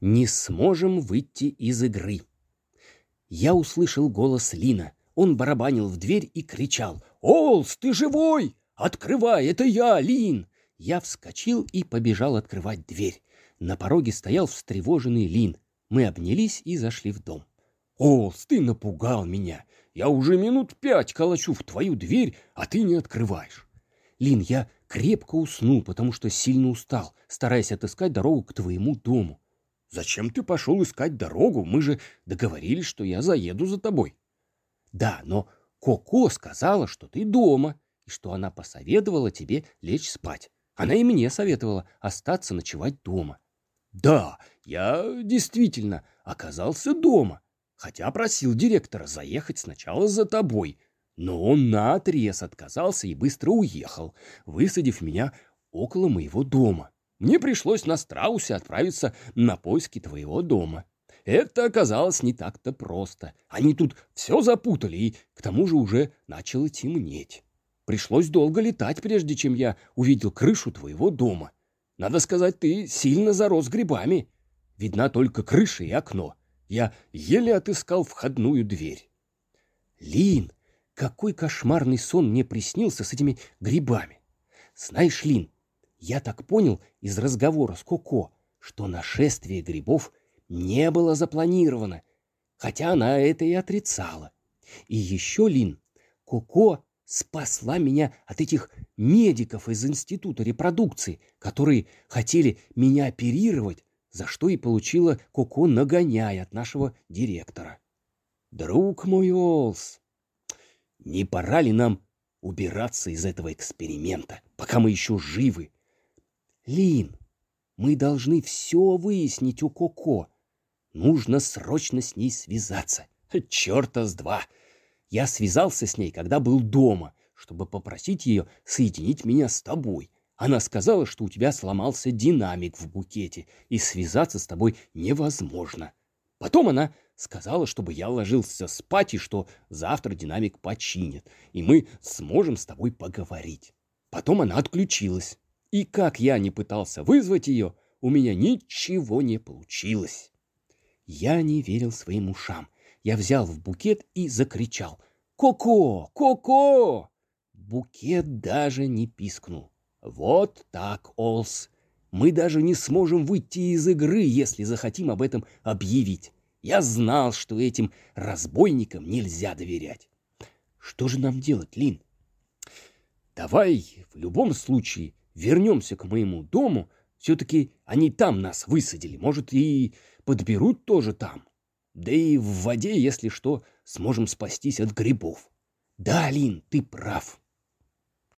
не сможем выйти из игры. Я услышал голос Лина. Он барабанил в дверь и кричал. «Олс, ты живой? Открывай, это я, Лин!» Я вскочил и побежал открывать дверь. На пороге стоял встревоженный Лин. Мы обнялись и зашли в дом. «Олс, ты напугал меня! Я уже минут пять колочу в твою дверь, а ты не открываешь!» «Лин, я крепко уснул, потому что сильно устал, стараясь отыскать дорогу к твоему дому. Зачем ты пошел искать дорогу? Мы же договорились, что я заеду за тобой. Да, но Коко сказала, что ты дома, и что она посоветовала тебе лечь спать. Она и мне советовала остаться ночевать дома. Да, я действительно оказался дома, хотя просил директора заехать сначала за тобой, но он наотрез отказался и быстро уехал, высадив меня около моего дома. Мне пришлось на страусе отправиться на поиски твоего дома. Это оказалось не так-то просто. Они тут все запутали, и к тому же уже начало темнеть. Пришлось долго летать, прежде чем я увидел крышу твоего дома. Надо сказать, ты сильно зарос грибами. Видна только крыша и окно. Я еле отыскал входную дверь. Лин, какой кошмарный сон мне приснился с этими грибами. Знаешь, Лин, я так понял из разговора с Коко, что нашествие грибов не было запланировано, хотя она это и отрицала. И еще, Лин, Коко спасла меня от этих медиков из Института репродукции, которые хотели меня оперировать, за что и получила Коко нагоняя от нашего директора. Друг мой Олс, не пора ли нам убираться из этого эксперимента, пока мы еще живы? Лин, мы должны все выяснить у Коко. Нужно срочно с ней связаться. Черта с два. Я связался с ней, когда был дома, чтобы попросить ее соединить меня с тобой. Она сказала, что у тебя сломался динамик в букете, и связаться с тобой невозможно. Потом она сказала, чтобы я ложился спать, и что завтра динамик починят, и мы сможем с тобой поговорить. Потом она отключилась. И как я не пытался вызвать ее, у меня ничего не получилось. Я не верил своим ушам. Я взял в букет и закричал «Коко! Коко!» Букет даже не пискнул. Вот так, Олс. Мы даже не сможем выйти из игры, если захотим об этом объявить. Я знал, что этим разбойникам нельзя доверять. Что же нам делать, Лин? Давай в любом случае вернемся к моему дому, все-таки они там нас высадили, может, и подберут тоже там. Да и в воде, если что, сможем спастись от грибов. Да, Лин, ты прав.